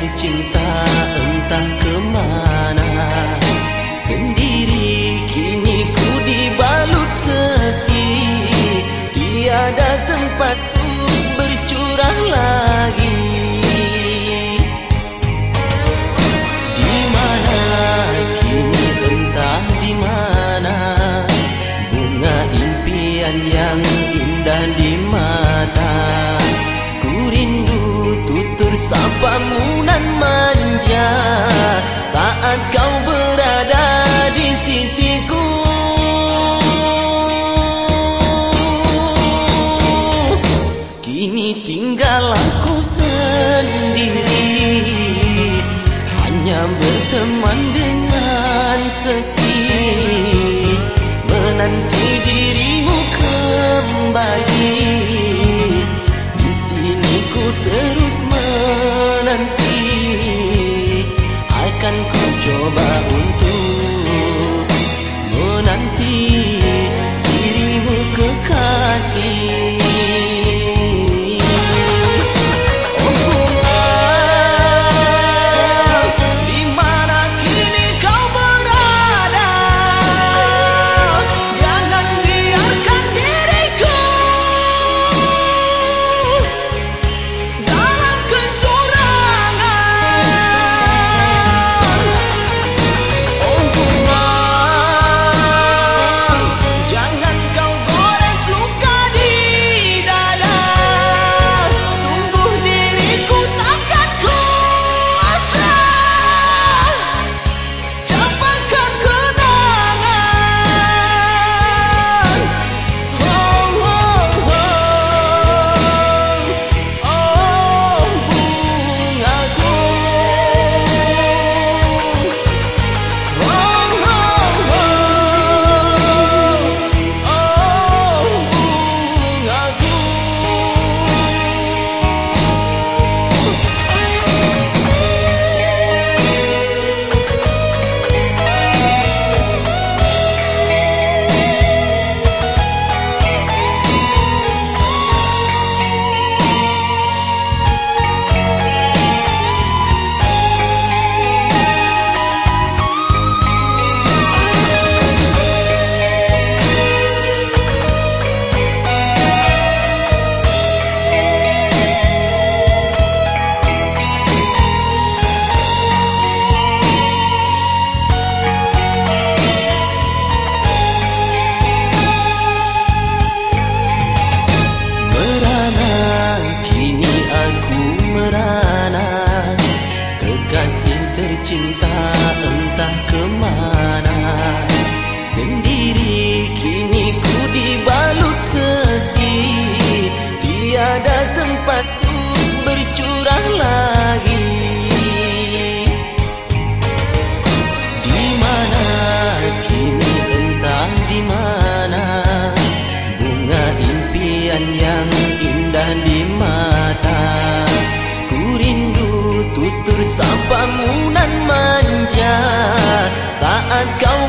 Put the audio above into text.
tercinta entah ke mana sendiri kini ku dibalut sepi tiada tempat tu bercurah lagi. Di mana? Kini entah di mana. Bunga impian yang indah di mana sapamu nan manja saat kau berada di sisiku. Kini tinggal aku sendiri hanya berteman dengan sepi menanti dirimu kembali tercinta entah kemana. Sendiri kini ku dibalut sepi Tiada tempat untuk bercurah lagi. Di mana kini entah di mana. Bunga impian yang indah di mata. Ku rindu tutur sapamu manja. Saat kau